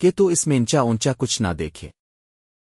کہ تو اس میں انچا اونچا کچھ نہ دیکھے۔